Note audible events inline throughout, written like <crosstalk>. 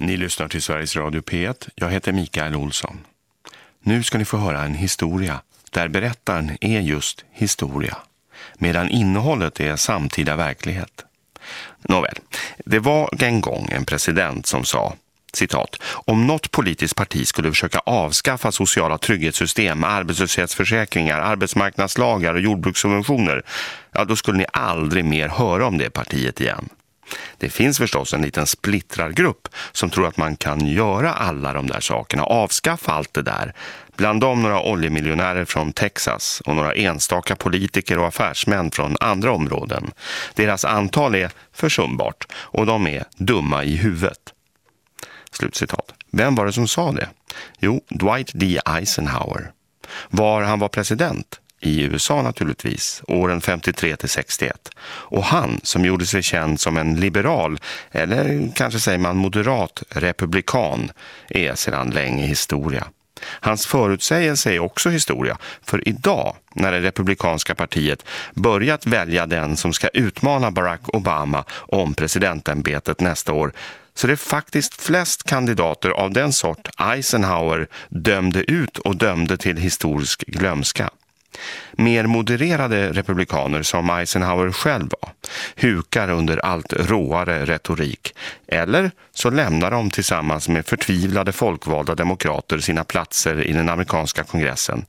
Ni lyssnar till Sveriges Radio P1. Jag heter Mikael Olsson. Nu ska ni få höra en historia där berättaren är just historia, medan innehållet är samtida verklighet. Nåväl, det var en gång en president som sa citat, om något politiskt parti skulle försöka avskaffa sociala trygghetssystem, arbetslöshetsförsäkringar, arbetsmarknadslagar och jordbrukssubventioner, ja då skulle ni aldrig mer höra om det partiet igen. Det finns förstås en liten splittrargrupp som tror att man kan göra alla de där sakerna, avskaffa allt det där. Bland dem några oljemiljonärer från Texas och några enstaka politiker och affärsmän från andra områden. Deras antal är försumbart och de är dumma i huvudet. Slutcitat. Vem var det som sa det? Jo, Dwight D. Eisenhower. Var han var president i USA naturligtvis, åren 53 till 61. Och han som gjorde sig känd som en liberal, eller kanske säger man moderat republikan, är sedan länge historia. Hans förutsägelse är också historia, för idag när det republikanska partiet börjat välja den som ska utmana Barack Obama om presidentämbetet nästa år så det är faktiskt flest kandidater av den sort Eisenhower dömde ut och dömde till historisk glömska. Mer modererade republikaner som Eisenhower själv var hukar under allt råare retorik. Eller så lämnar de tillsammans med förtvivlade folkvalda demokrater sina platser i den amerikanska kongressen.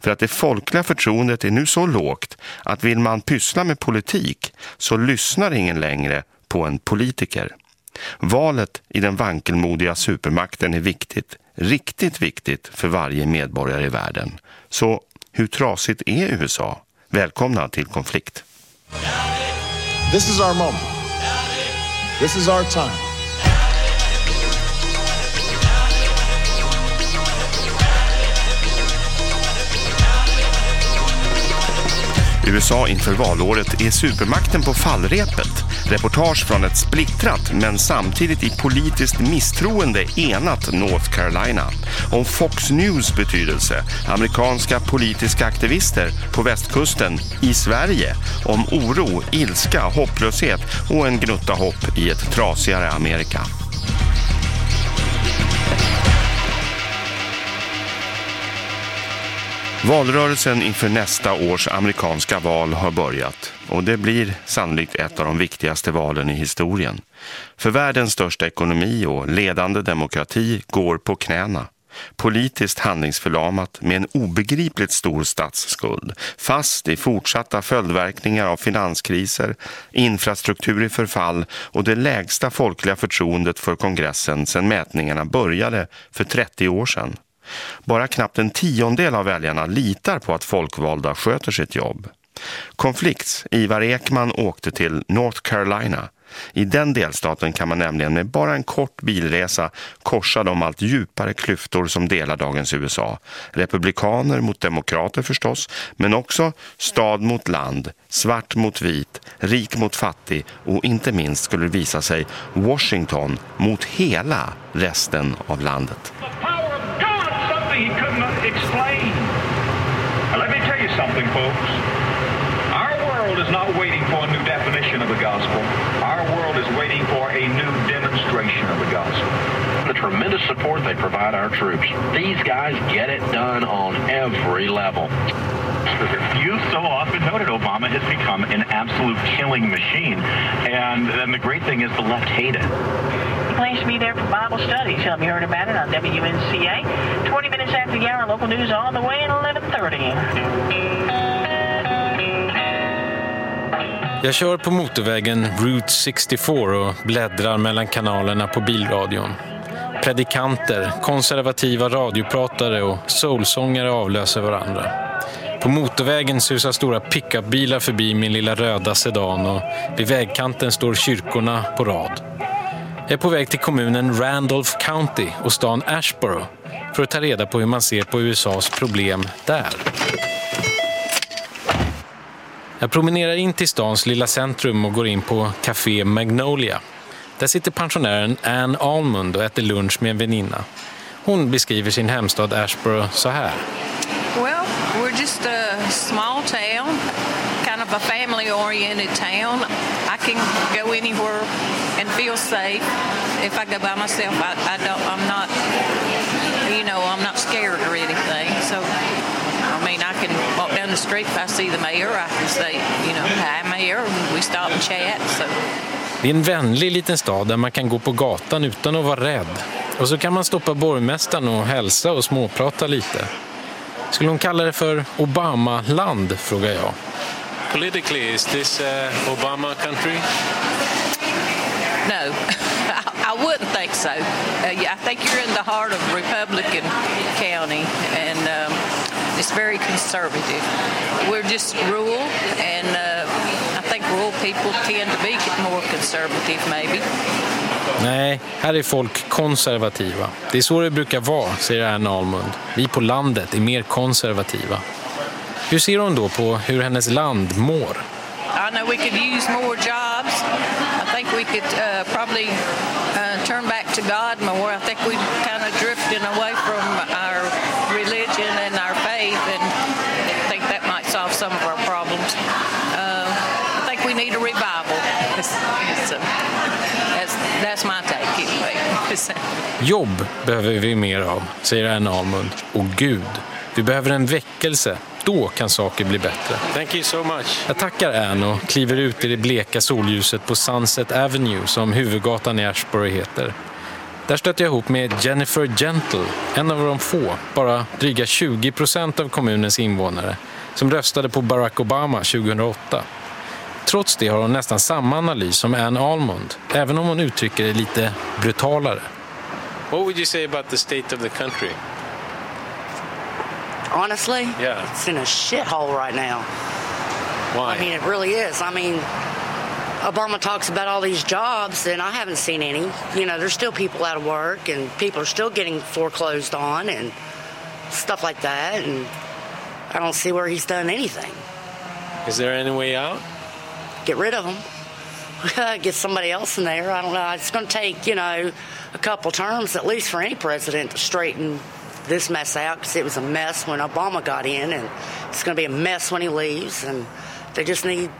För att det folkliga förtroendet är nu så lågt att vill man pyssla med politik så lyssnar ingen längre på en politiker. Valet i den vankelmodiga supermakten är viktigt, riktigt viktigt för varje medborgare i världen. Så hur trasigt är USA? Välkomna till konflikt. This is our moment. This is our time. USA inför valåret är supermakten på fallrepet. Reportage från ett splittrat men samtidigt i politiskt misstroende enat North Carolina. Om Fox News betydelse, amerikanska politiska aktivister på västkusten i Sverige. Om oro, ilska, hopplöshet och en gnutta hopp i ett trasigare Amerika. Valrörelsen inför nästa års amerikanska val har börjat och det blir sannolikt ett av de viktigaste valen i historien. För världens största ekonomi och ledande demokrati går på knäna. Politiskt handlingsförlamat med en obegripligt stor statsskuld, fast i fortsatta följdverkningar av finanskriser, infrastruktur i förfall och det lägsta folkliga förtroendet för kongressen sedan mätningarna började för 30 år sedan. Bara knappt en tiondel av väljarna litar på att folkvalda sköter sitt jobb. Konflikts Ivar Ekman åkte till North Carolina. I den delstaten kan man nämligen med bara en kort bilresa korsa de allt djupare klyftor som delar dagens USA. Republikaner mot demokrater förstås, men också stad mot land, svart mot vit, rik mot fattig och inte minst skulle det visa sig Washington mot hela resten av landet. He could not explain. Now, let me tell you something, folks. Our world is not waiting for a new definition of the gospel. Our world is waiting for a new demonstration of the gospel. The tremendous support they provide our troops. These guys get it done on every level. You so often noted Obama has become an absolute killing machine. And then the great thing is the left hate it. He plans to be there for Bible study. Tell me you heard about it on WNCA. 20 minutes after the hour, local news on the way at 11.30. Jag kör på motorvägen Route 64 och bläddrar mellan kanalerna på bilradion. Predikanter, konservativa radiopratare och soulsångare avlöser varandra. På motorvägen susar stora pickupbilar förbi min lilla röda sedan och vid vägkanten står kyrkorna på rad. Jag är på väg till kommunen Randolph County och stan Ashboro för att ta reda på hur man ser på USAs problem där. Jag promenerar in till stans lilla centrum och går in på Café Magnolia. Där sitter pensionären Ann Almond och äter lunch med en väninna. Hon beskriver sin hemstad Ashboro så här. Well, we're just a small town, kind of a family-oriented town. Can go anywhere and feel safe. if I go by myself, I, I don't. I'm not. You know, I'm not scared or anything. So, I mean, I can walk down the street if I see the mayor. I can say, you know, hi, mayor. We stop and chat. So. Det är en vänlig liten stad där man kan gå på gatan utan att vara rädd. Och så kan man stoppa borgmästaren och hälsa och småprata lite. Skulle hon kalla det för Obama-land, frågar jag. Politically, is this uh, Obama country? No, <laughs> I wouldn't think so. Uh, yeah, I think you're in the heart of Republican County, and um, it's very conservative. We're just rural, and uh, I think rural people tend to be more conservative, maybe. Nej, här är folk konservativa. Det är så det brukar vara, säger Anne Almond. Vi på landet är mer konservativa. Hur ser hon då på hur hennes land mår? I know we could use more jobs. I think we could uh, probably uh, turn back to God more. I think we've kind of drifted away from our religion and our faith, and I think that might solve some of our problems. Uh, I think we need a revival. So that's, that's my take anyway. Jobb behöver vi mer av, säger Anne Almond. Och Gud, vi behöver en väckelse. Då kan saker bli bättre. Thank you so much. Jag tackar Anne och kliver ut i det bleka solljuset på Sunset Avenue som huvudgatan i Ashbury heter. Där stötte jag ihop med Jennifer Gentle, en av de få, bara dryga 20 procent av kommunens invånare, som röstade på Barack Obama 2008. Trots det har hon nästan samma analys som Anne Almond, även om hon uttrycker det lite brutalare. What would you say about the state of the country? Honestly, Yeah. it's in a shithole right now. Why? I mean, it really is. I mean, Obama talks about all these jobs, and I haven't seen any. You know, there's still people out of work, and people are still getting foreclosed on, and stuff like that. And I don't see where he's done anything. Is there any way out? Get rid of him. <laughs> Get somebody else in there. I don't know. It's going to take, you know, a couple terms at least for any president to straighten this mess out because it was a mess when Obama got in, and it's going to be a mess when he leaves. And they just need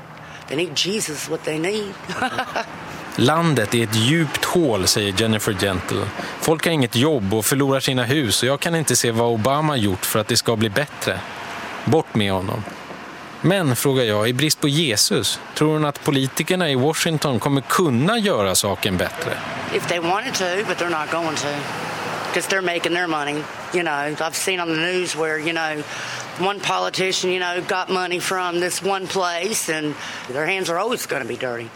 they need Jesus, what they need. <laughs> Landet är ett djupt hål, säger Jennifer Gentle. Folk har inget jobb och förlorar sina hus och jag kan inte se vad Obama gjort för att det ska bli bättre. Bort med honom. Men, frågar jag, i brist på Jesus, tror hon att politikerna i Washington kommer kunna göra saken bättre? if they wanted to, but they're not going to because they're making their money. You know, I've seen on the news where, you know, one politician, you know, got money from this one place and their hands are always going to be dirty.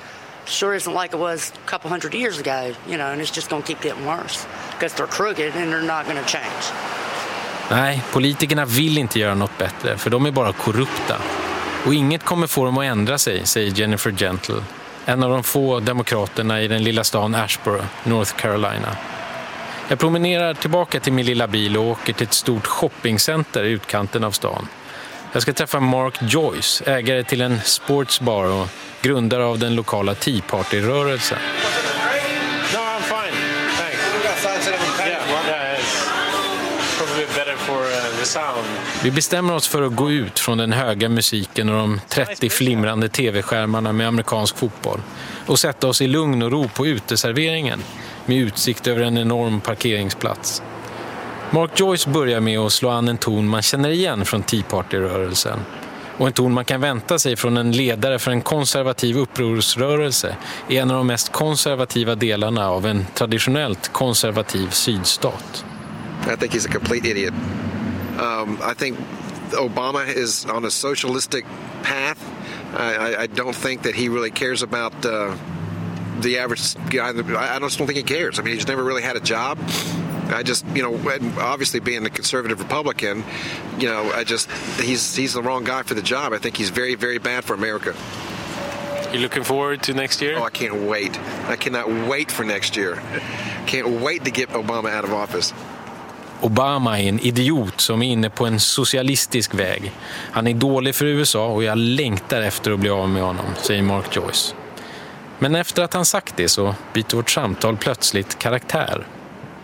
Sure isn't like it was a couple hundred years ago, you know, and it's just going to keep getting worse because they're crooked and they're not going to change. Nej, politikerna vill inte göra något bättre, för de är bara korrupta. Och inget kommer få dem att ändra sig, säger Jennifer Gentle, en av de få demokraterna i den lilla stan Ashboro, North Carolina. Jag promenerar tillbaka till min lilla bil och åker till ett stort shoppingcenter i utkanten av stan. Jag ska träffa Mark Joyce, ägare till en sportsbar och grundare av den lokala Tea Party-rörelsen. No, I'm fine. Thanks. Yeah, it's probably better for uh, the sound. Vi bestämmer oss för att gå ut från den höga musiken och de 30 flimrande tv-skärmarna med amerikansk fotboll och sätta oss i lugn och ro på uteserveringen med utsikt över en enorm parkeringsplats. Mark Joyce börjar med att slå an en ton man känner igen från Tea Party-rörelsen och en ton man kan vänta sig från en ledare för en konservativ upprorsrörelse i en av de mest konservativa delarna av en traditionellt konservativ sydstat. I think he's a complete idiot. Um, I think Obama is on a socialistic path. I, I, I don't think that he really cares about uh, the average guy. I I just don't think he cares. I mean, he's never really had a job. I just, you know, obviously being a conservative Republican, you know, I just he's he's the wrong guy for the job. I think he's very very bad for America. You looking forward to next year? Oh, I can't wait. I cannot wait for next year. Can't wait to get Obama out of office. Obama är en idiot som är inne på en socialistisk väg. Han är dålig för USA och jag längtar efter att bli av med honom, säger Mark Joyce. Men efter att han sagt det så byter vårt samtal plötsligt karaktär.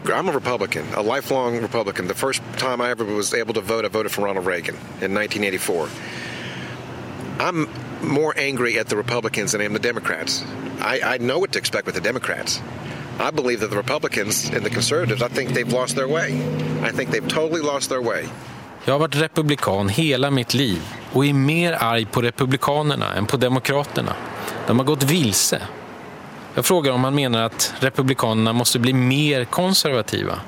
I'm a Republican, a lifelong Republican. The first time I ever was able to vote, I voted for Ronald Reagan in 1984. I'm more angry at the Republicans than I am the Democrats. I, I know what to expect with the Democrats. I believe that the Republicans and the conservatives, I think they've lost their way. I think they've totally lost their way. Jag har varit republikan hela mitt liv och är mer arg på republikanerna än på demokraterna. De har gått vilse. Jag frågar om han menar att republikanerna måste bli mer konservativa.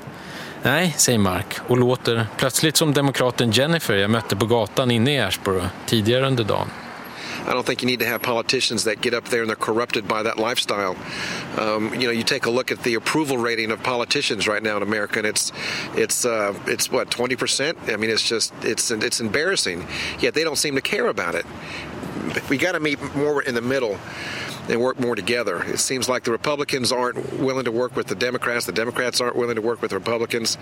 Nej, säger Mark och låter plötsligt som demokraten Jennifer jag mötte på gatan inne i Ashboro tidigare under dagen. I don't think you need to have politicians that get up there and they're corrupted by that lifestyle. Um, you know, you take a look at the approval rating of politicians right now in America, and it's it's uh, it's what twenty percent. I mean, it's just it's it's embarrassing. Yet they don't seem to care about it. We got to meet more in the middle and work more together. It seems like the Republicans aren't willing to work with the Democrats. The Democrats aren't willing to work with the Republicans.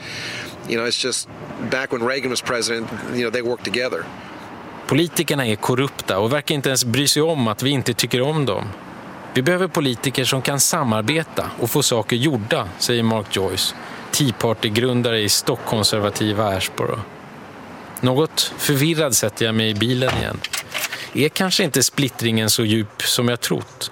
You know, it's just back when Reagan was president. You know, they worked together. Politikerna är korrupta och verkar inte ens bry sig om att vi inte tycker om dem. Vi behöver politiker som kan samarbeta och få saker gjorda, säger Mark Joyce, Tea Party-grundare i stockkonservativa Ashboro. Något förvirrad sätter jag mig i bilen igen. Är kanske inte splittringen så djup som jag trott?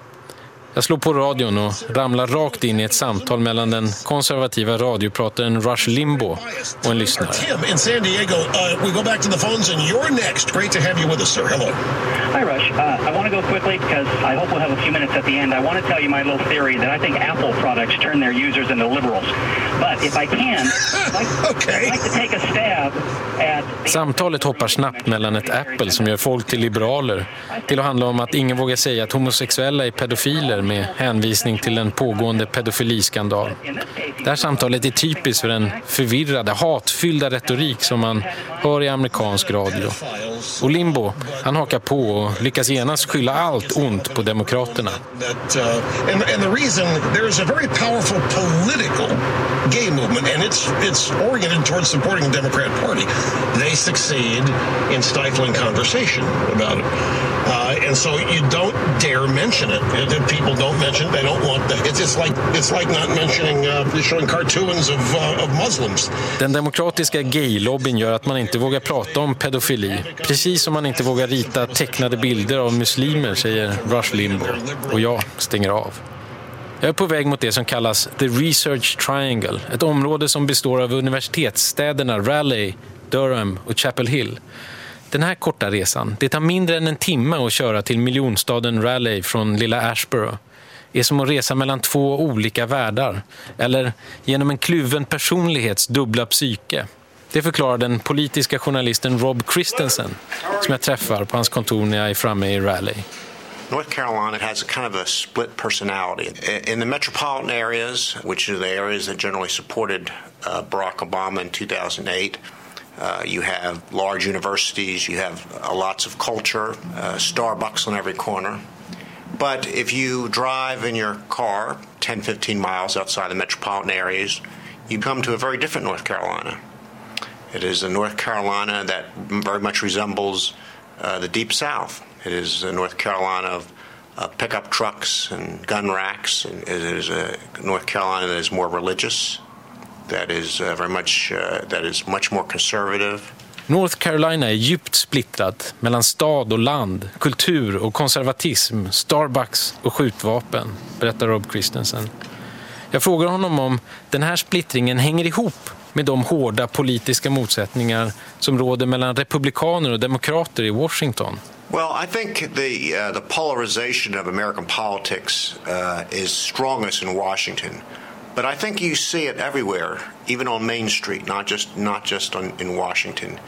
Jag slår på radion och ramlar rakt in i ett samtal mellan den konservativa radioprataren Rush Limbo och en lyssnare. Tim in San Diego, uh, we go back to the phones and you're next. Great to have you with us, sir. Hello. Hi, Rush. Uh, I want to go quickly because I hope we'll have a few minutes at the end. I want to tell you my little theory that I think Apple products turn their users into liberals. But if I can, I'd like, <laughs> okay. I'd like to take a stab at... Samtalet hoppar snabbt mellan ett Apple som gör folk till liberaler till att handla om att ingen vågar säga att homosexuella är pedofiler med hänvisning till en pågående pedofiliskandal. Det här samtalet är typiskt för den förvirrade, hatfyllda retorik som man hör i amerikansk radio. Och Limbo, han hakar på och lyckas genast skylla allt ont på demokraterna. And the reason there is a very powerful political gay movement, and it's it's oriented towards supporting the Democrat Party. They succeed in stifling conversation about it, uh, and so you don't dare mention it. The people don't mention. It. They don't want that. It's, it's like it's like not mentioning uh, showing cartoons of uh, of Muslims. Den demokratiska gaylobbyn gör att man inte vågar prata om pedofili. Precis som man inte vågar rita tecknade bilder av muslimer, säger Rush Limbo. Och jag stänger av. Jag är på väg mot det som kallas The Research Triangle. Ett område som består av universitetsstäderna Raleigh, Durham och Chapel Hill. Den här korta resan, det tar mindre än en timme att köra till miljonstaden Raleigh från lilla Ashborough, är som att resa mellan två olika världar eller genom en kluven personlighets dubbla psyke. Det förklarar den politiska journalisten Rob Christensen som jag träffar på hans kontor när jag är framme i Raleigh. North Carolina has a kind of a split personality. In the metropolitan areas, which are the areas that generally supported uh, Barack Obama in 2008, uh, you have large universities, you have uh, lots of culture, uh, Starbucks on every corner. But if you drive in your car 10, 15 miles outside the metropolitan areas, you come to a very different North Carolina. It is a North Carolina that very much resembles uh, the Deep South. It is a North Carolina of uh, pickup trucks and gun racks. And it is a North Carolina that is more religious, that is uh, very much uh, that is much more conservative. North Carolina är djupt splittrat mellan stad och land, kultur och konservatism, Starbucks och skjutvapen, berättar Rob Christensen. Jag frågar honom om den här splittringen hänger ihop med de hårda politiska motsättningar som råder mellan republikaner och demokrater i Washington. Well, I think the uh, the polarization of American politics uh, is strongest in Washington, but I think you see it everywhere, even on Main Street, not just not just on, in Washington,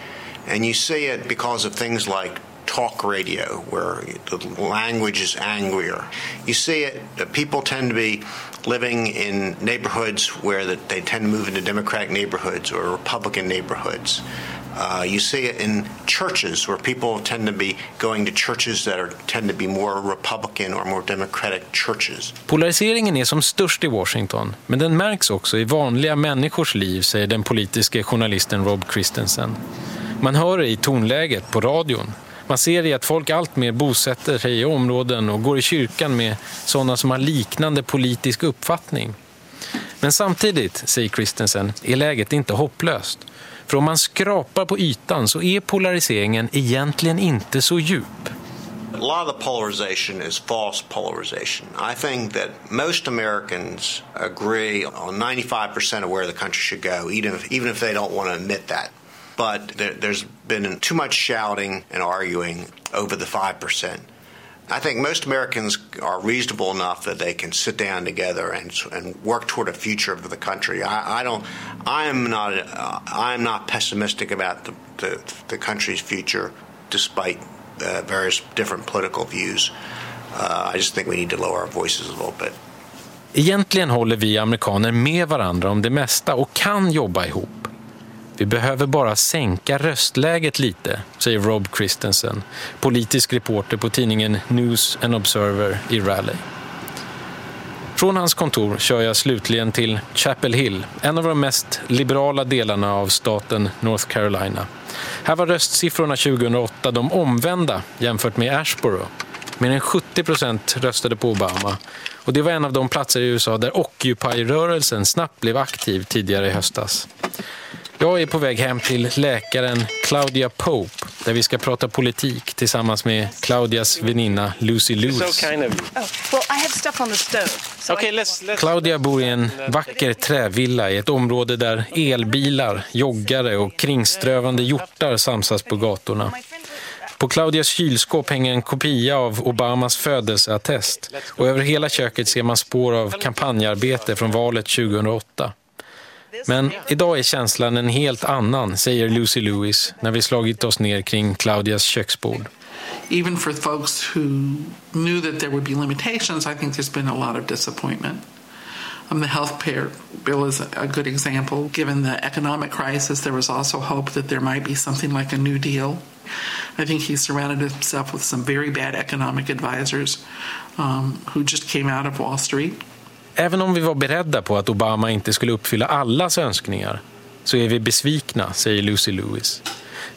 and you see it because of things like talk radio, where the language is angrier. You see it. People tend to be living in neighborhoods where that they tend to move into Democratic neighborhoods or Republican neighborhoods. Uh, you see it in churches where people tend to be going to churches that are, tend to be more Republican or more Democratic churches. Polariseringen är som störst i Washington, men den märks också i vanliga människors liv, säger den politiska journalisten Rob Christensen. Man hör det i tonläget på radion. Man ser i att folk alltmer bosätter sig i områden och går i kyrkan med sådana som har liknande politisk uppfattning. Men samtidigt, säger Christensen, är läget inte hopplöst. För om man skrapar på ytan så är polariseringen egentligen inte så djup. A lot of the polarization is false polarization. I think that most Americans agree on 95% of where the country should go, even if, even if they don't want to admit that. But there, there's been too much shouting and arguing over the 5%. I think most Americans are reasonable enough that they can sit down together and, and work toward a future of the country. I, I don't. I am not. Uh, I am not pessimistic about the, the, the country's future, despite uh, various different political views. Uh, I just think we need to lower our voices a little bit. Egentligen håller vi amerikaner med varandra om det mesta och kan jobba ihop. Vi behöver bara sänka röstläget lite, säger Rob Christensen, politisk reporter på tidningen News and Observer i Raleigh. Från hans kontor kör jag slutligen till Chapel Hill, en av de mest liberala delarna av staten North Carolina. Här var röstsiffrorna 2008 de omvända jämfört med Ashboro. Mer än 70 procent röstade på Obama och det var en av de platser i USA där Occupy-rörelsen snabbt blev aktiv tidigare i höstas. Jag är på väg hem till läkaren Claudia Pope där vi ska prata politik tillsammans med Claudias väninna Lucy Lewis. Claudia bor i en vacker trävilla i ett område där elbilar, joggare och kringströvande hjortar samsas på gatorna. På Claudias kylskåp hänger en kopia av Obamas födelseattest och över hela köket ser man spår av kampanjarbete från valet 2008. Men idag är känslan en helt annan, säger Lucy Lewis när vi slagit oss ner kring Claudias köksbord. Even for folks who knew that there would be limitations, I think there's been a lot of disappointment. Um, the health care bill is a good example. Given the economic crisis, there was also hope that there might be something like a New Deal. I think he surrounded himself with some very bad economic advisors um, who just came out of Wall Street. Även om vi var beredda på att Obama inte skulle uppfylla allas önskningar så är vi besvikna, säger Lucy Lewis.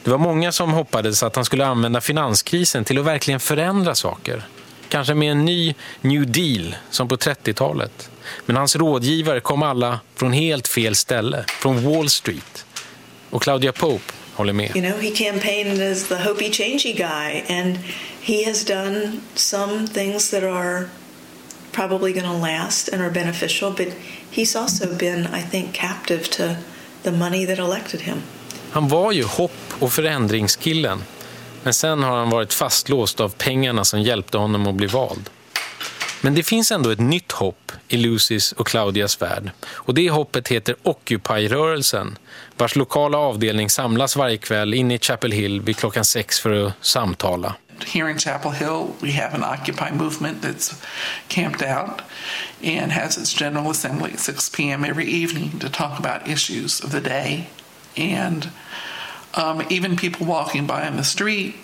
Det var många som hoppades att han skulle använda finanskrisen till att verkligen förändra saker. Kanske med en ny New Deal som på 30-talet. Men hans rådgivare kom alla från helt fel ställe, från Wall Street. Och Claudia Pope håller med. You know, he campaigned as the hopey changey guy and he has done some things that are probably going to last and are beneficial, but he's also been, I think, captive to the money that elected him. Han var ju hopp- och förändringskillen, men sen har han varit fastlåst av pengarna som hjälpte honom att bli vald. Men det finns ändå ett nytt hopp i Lucys och Claudias värld. Och det hoppet heter Occupy-rörelsen, vars lokala avdelning samlas varje kväll inne i Chapel Hill vid klockan sex för att samtala. Here in Chapel Hill, we have an Occupy movement that's camped out and has its General Assembly at 6 p.m. every evening to talk about issues of the day. And um, even people walking by on the street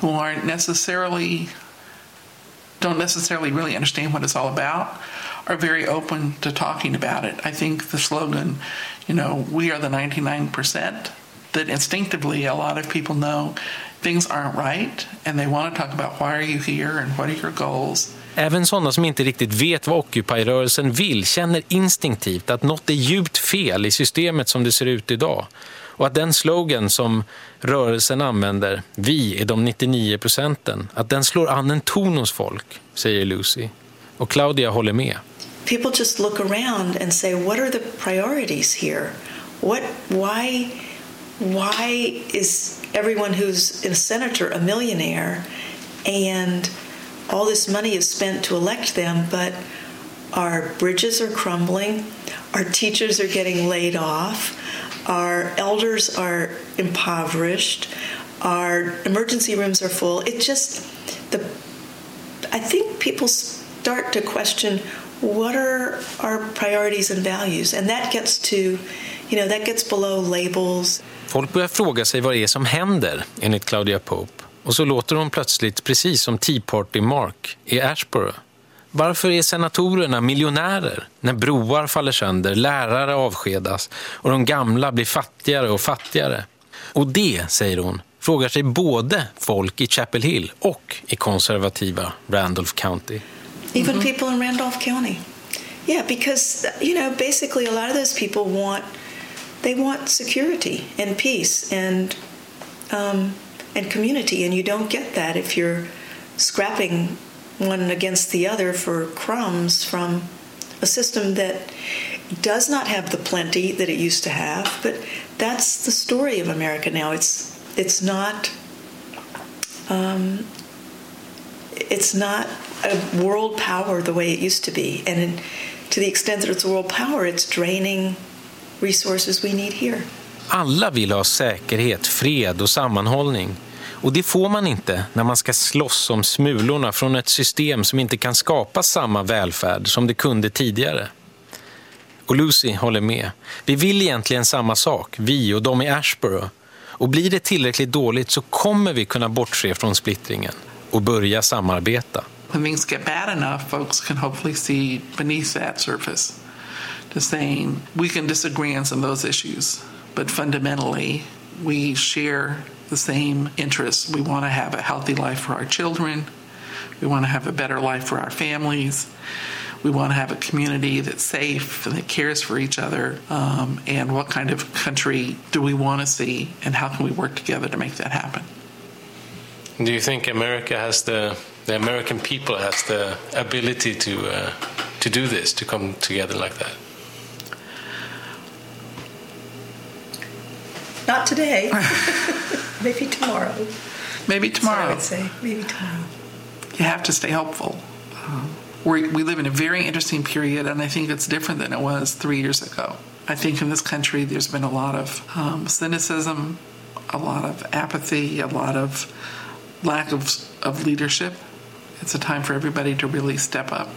who aren't necessarily don't necessarily really understand what it's all about are very open to talking about it. I think the slogan, you know, we are the 99%, that instinctively a lot of people know things aren't right and they want to talk about why are you here and what are your goals. Även sådana som inte riktigt vet vad Occupy-rörelsen vill känner instinktivt att något är djupt fel i systemet som det ser ut idag. Och att den slogan som rörelsen använder, vi är de 99 procenten, att den slår an en ton hos folk, säger Lucy. Och Claudia håller med. People just look around and say, what are the priorities here? What, why, why is everyone who's a senator a millionaire? And all this money is spent to elect them, but our bridges are crumbling, our teachers are getting laid off, our elders are impoverished, our emergency rooms are full. It just the I think people start to question what are our priorities and values, and that gets to, you know, that gets below labels. Folk börjar fråga sig vad det är som händer, enligt Claudia Pope. Och så låter hon plötsligt precis som Tea Party Mark i Ashboro. Varför är senatorerna miljonärer när broar faller sönder, lärare avskedas och de gamla blir fattigare och fattigare? Och det, säger hon, frågar sig både folk i Chapel Hill och i konservativa Randolph County. Even people in Randolph County. Yeah, because, you know, basically a lot of those people want, they want security and peace and, um, and community, and you don't get that if you're scrapping one against the other for crumbs from a system that does not have the plenty that it used to have. But that's the story of America now. It's it's not um, it's not a world power the way it used to be, and in, to the extent that it's a world power, it's draining resources we need here. Alla vill ha säkerhet, fred och sammanhållning. Och det får man inte när man ska slåss om smulorna från ett system som inte kan skapa samma välfärd som det kunde tidigare. Och Lucy håller med. Vi vill egentligen samma sak, vi och de i Ashborough. Och blir det tillräckligt dåligt så kommer vi kunna bortse från splittringen och börja samarbeta. When things get bad enough, folks can hopefully see beneath that surface to saying we can disagree on some of those issues, but fundamentally we share the same interests. We want to have a healthy life for our children. We want to have a better life for our families. We want to have a community that's safe and that cares for each other. Um, and what kind of country do we want to see, and how can we work together to make that happen? Do you think America has the the American people has the ability to uh, to do this, to come together like that? Not today. <laughs> Maybe tomorrow. Maybe tomorrow. I would say maybe tomorrow. You have to stay hopeful. Um, we we live in a very interesting period, and I think it's different than it was three years ago. I think in this country there's been a lot of um, cynicism, a lot of apathy, a lot of lack of, of leadership. It's a time for everybody to really step up.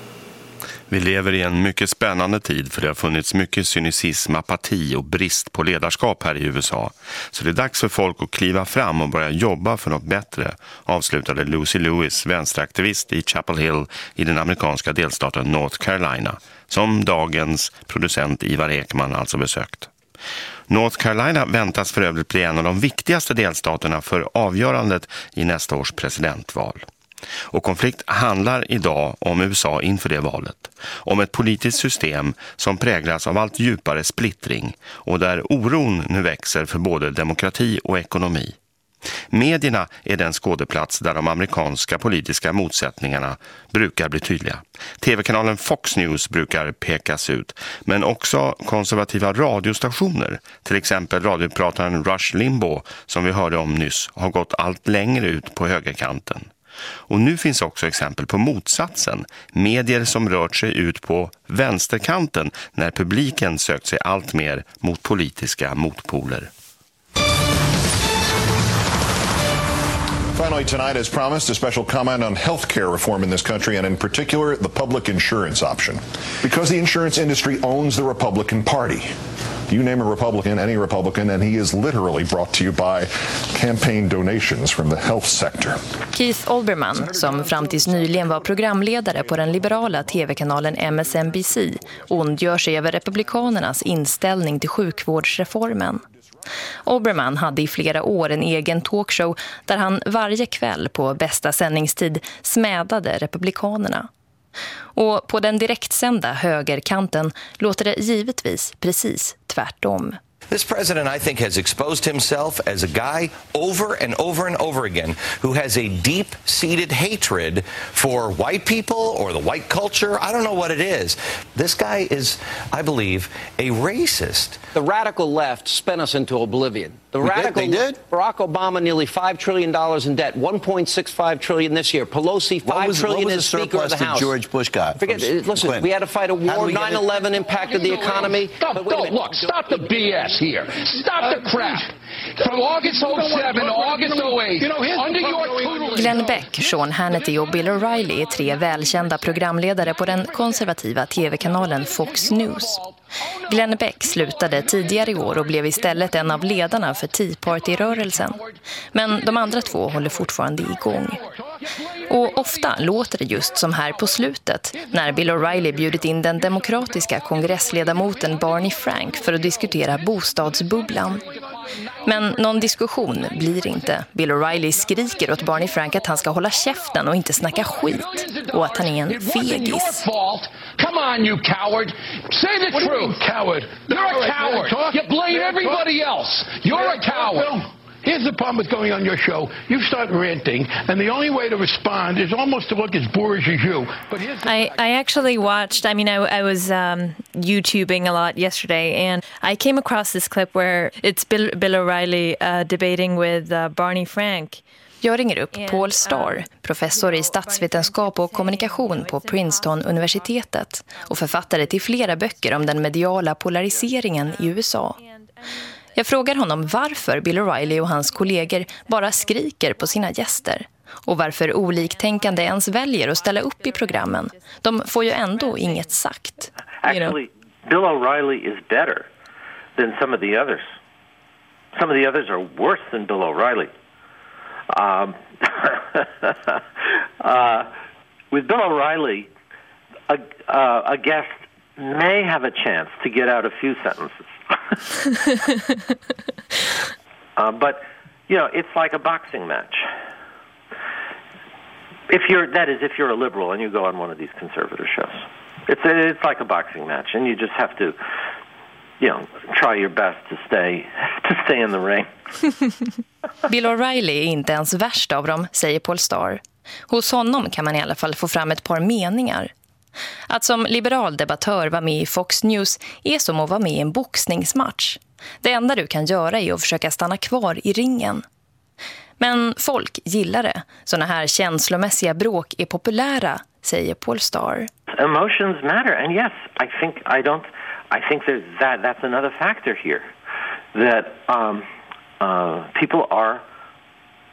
Vi lever i en mycket spännande tid för det har funnits mycket cynicism, apati och brist på ledarskap här i USA. Så det är dags för folk att kliva fram och börja jobba för något bättre, avslutade Lucy Lewis, vänsteraktivist i Chapel Hill i den amerikanska delstaten North Carolina, som dagens producent Ivar Ekman alltså besökt. North Carolina väntas för övrigt bli en av de viktigaste delstaterna för avgörandet i nästa års presidentval. Och konflikt handlar idag om USA inför det valet. Om ett politiskt system som präglas av allt djupare splittring och där oron nu växer för både demokrati och ekonomi. Medierna är den skådeplats där de amerikanska politiska motsättningarna brukar bli tydliga. TV-kanalen Fox News brukar pekas ut, men också konservativa radiostationer. Till exempel radioprataren Rush Limbaugh som vi hörde om nyss har gått allt längre ut på högerkanten. Och nu finns också exempel på motsatsen, medier som rört sig ut på vänsterkanten när publiken sökt sig allt mer mot politiska motpoler. Finally, tonight, as promised, a special comment on health care reform in this country, and in particular, the public insurance option. Because the insurance industry owns the Republican Party. You name a Republican, any Republican, and he is literally brought to you by campaign donations from the health sector. Keith Olbermann, som fram tills nyligen var programledare på den liberala tv-kanalen MSNBC, ondgör sig över republikanernas inställning till sjukvårdsreformen. Oberman hade i flera år en egen talkshow där han varje kväll på bästa sändningstid smädade republikanerna. Och på den direktsända högerkanten låter det givetvis precis tvärtom. This president, I think, has exposed himself as a guy over and over and over again who has a deep seated hatred for white people or the white culture. I don't know what it is. This guy is, I believe, a racist. The radical left spent us into oblivion. The We did, radical they did. Barack Obama nearly five trillion dollars in debt, 1.65 trillion this year. Pelosi What five was- trillion what was as the Speaker of surplus the that House. George Bush got Forget, from listen, Clinton? we had to fight a war. do we get it? 9/11 impacted the economy. Stop, But wait a don't, minute. look, stop the BS here. Stop the crap. From August 07 to August 08, under your tutelage... Glenn Beck, Sean Hannity och Bill O'Reilly är tre välkända programledare på den konservativa tv-kanalen Fox News. Glenn Beck slutade tidigare i år och blev istället en av ledarna för Tea Party-rörelsen. Men de andra två håller fortfarande igång. Och ofta låter det just som här på slutet när Bill O'Reilly bjudit in den demokratiska kongressledamoten Barney Frank för att diskutera bostadsbubblan. Men någon diskussion blir inte. Bill O'Reilly skriker åt Barney Frank att han ska hålla käften och inte snacka skit. Och att han är en fegis. Come on, you coward. Say the truth. coward? You're a coward. You blame everybody else. You're a coward. Here's the problem with going on your show. You start ranting, and the only way to respond is almost to look as boorish as you. But here's the I, I actually watched, I mean, I, I was um, YouTubing a lot yesterday, and I came across this clip where it's Bill, Bill O'Reilly uh, debating with uh, Barney Frank. Jag ringer upp Paul Starr, professor i statsvetenskap och kommunikation på Princeton-universitetet och författare till flera böcker om den mediala polariseringen i USA. Jag frågar honom varför Bill O'Reilly och hans kollegor bara skriker på sina gäster och varför oliktänkande ens väljer att ställa upp i programmen. De får ju ändå inget sagt. Actually, Bill O'Reilly is better than some of the others. Some of the others are worse than Bill O'Reilly. Um, <laughs> uh, with Bill O'Reilly, a, uh, a guest may have a chance to get out a few sentences. <laughs> uh, but, you know, it's like a boxing match. If you're, that is, if you're a liberal and you go on one of these conservative shows, it's it's like a boxing match, and you just have to, you know, try your best to stay <laughs> to stay in the ring. <laughs> Bill O'Reilly är inte ens värst av dem, säger Paul Starr. Hos honom kan man i alla fall få fram ett par meningar. Att som liberal debattör vara med i Fox News är som att vara med i en boxningsmatch. Det enda du kan göra är att försöka stanna kvar i ringen. Men folk gillar det. Såna här känslomässiga bråk är populära, säger Paul Starr. Emotions matter, and yes, I think I don't. I think that. That's another factor here, that um, uh, people are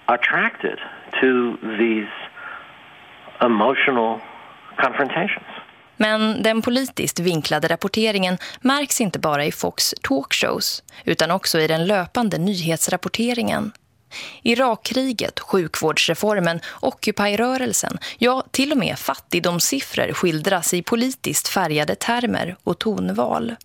attracted to these emotional confrontations. Men den politiskt vinklade rapporteringen märks inte bara i Fox talkshows utan också i den löpande nyhetsrapporteringen. Irakkriget, sjukvårdsreformen, Occupy-rörelsen, ja till och med fattigdomssiffror skildras i politiskt färgade termer och tonval.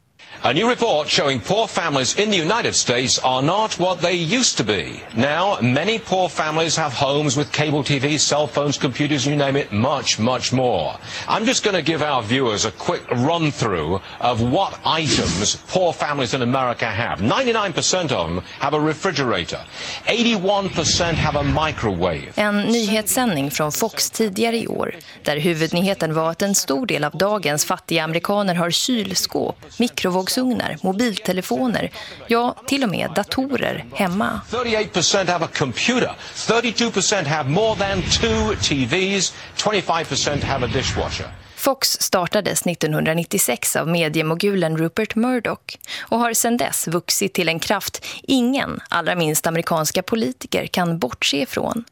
A new report showing poor families in the United States are not what they used to be. Now, many poor families have homes with cable TV, cell phones, computers, you name it, much, much more. I'm just going to give our viewers a quick run through of what items poor families in America have. 99% of them have a refrigerator. 81% have a microwave. En nyhetssändning från Fox tidigare i år där huvudnyheten var att en stor del av dagens fattiga amerikaner har kylskåp, mikrovågsugnar, mobiltelefoner, ja till och med datorer hemma. 38% have a computer. 32% have more than two TVs. 25% have a dishwasher. Fox startades 1996 av mediemogulen Rupert Murdoch och har sedan dess vuxit till en kraft ingen, allra minst amerikanska politiker, kan bortse ifrån.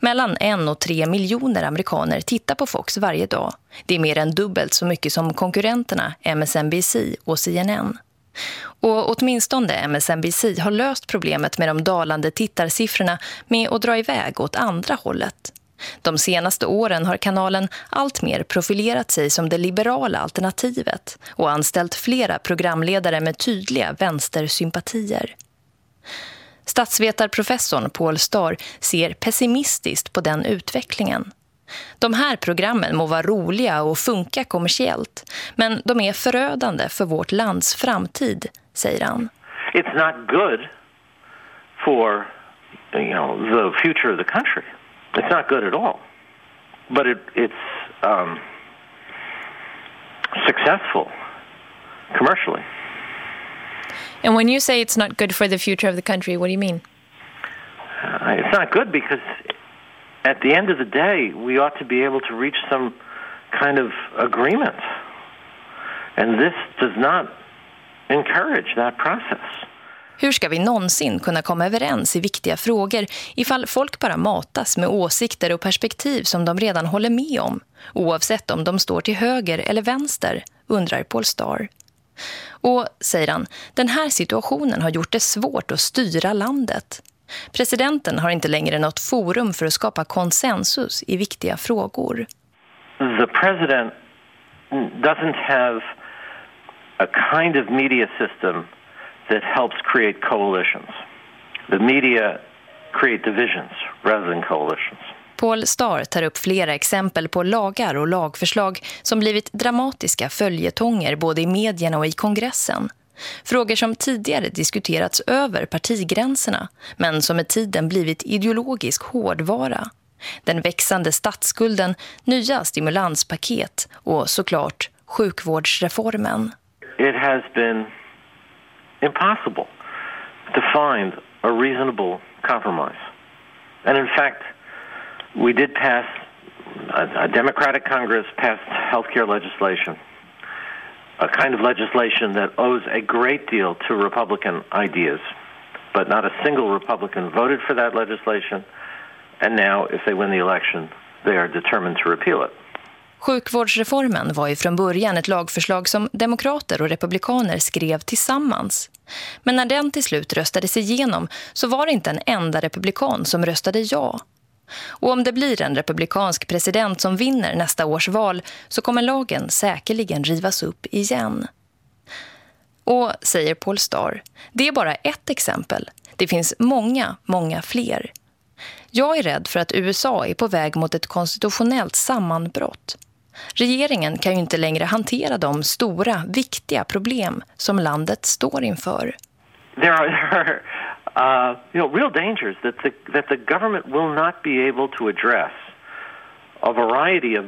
Mellan en och tre miljoner amerikaner tittar på Fox varje dag. Det är mer än dubbelt så mycket som konkurrenterna MSNBC och CNN. Och åtminstone MSNBC har löst problemet med de dalande tittarsiffrorna med att dra iväg åt andra hållet. De senaste åren har kanalen alltmer profilerat sig som det liberala alternativet och anställt flera programledare med tydliga vänstersympatier. Statsvetarprofessorn Paul Starr ser pessimistiskt på den utvecklingen. De här programmen må vara roliga och funka kommersiellt, men de är förödande för vårt lands framtid, säger han. It's not good for you know the future of the country. It's not good at all. But it, it's um, successful commercially. And when you say it's not good for the future of the country, what do you mean? Uh, it's not good because at the end of the day, we ought to be able to reach some kind of agreement. And this does not encourage that process. Hur ska vi någonsin kunna komma överens i viktiga frågor ifall folk bara matas med åsikter och perspektiv som de redan håller med om, oavsett om de står till höger eller vänster, undrar Paul Starr. Och, säger han, den här situationen har gjort det svårt att styra landet. Presidenten har inte längre något forum för att skapa konsensus i viktiga frågor. The president doesn't have a kind of media system that helps create coalitions. The media create divisions rather than coalitions. Paul Starr tar upp flera exempel på lagar och lagförslag som blivit dramatiska följetonger både i medierna och i kongressen. Frågor som tidigare diskuterats över partigränserna men som med tiden blivit ideologisk hårdvara. Den växande statsskulden, nya stimulanspaket och såklart sjukvårdsreformen. It has been impossible to find a reasonable compromise. And in fact, we did pass, a, a Democratic Congress passed healthcare legislation, a kind of legislation that owes a great deal to Republican ideas. But not a single Republican voted for that legislation. And now, if they win the election, they are determined to repeal it. Sjukvårdsreformen var ju från början ett lagförslag som demokrater och republikaner skrev tillsammans. Men när den till slut röstades igenom så var det inte en enda republikan som röstade ja. Och om det blir en republikansk president som vinner nästa års val så kommer lagen säkerligen rivas upp igen. Och, säger Paul Starr, det är bara ett exempel. Det finns många, många fler. Jag är rädd för att USA är på väg mot ett konstitutionellt sammanbrott. Regeringen kan ju inte längre hantera de stora, viktiga problem som landet står inför. There are, <laughs> there are uh, you know, real dangers that the, that the government will not be able to address a variety of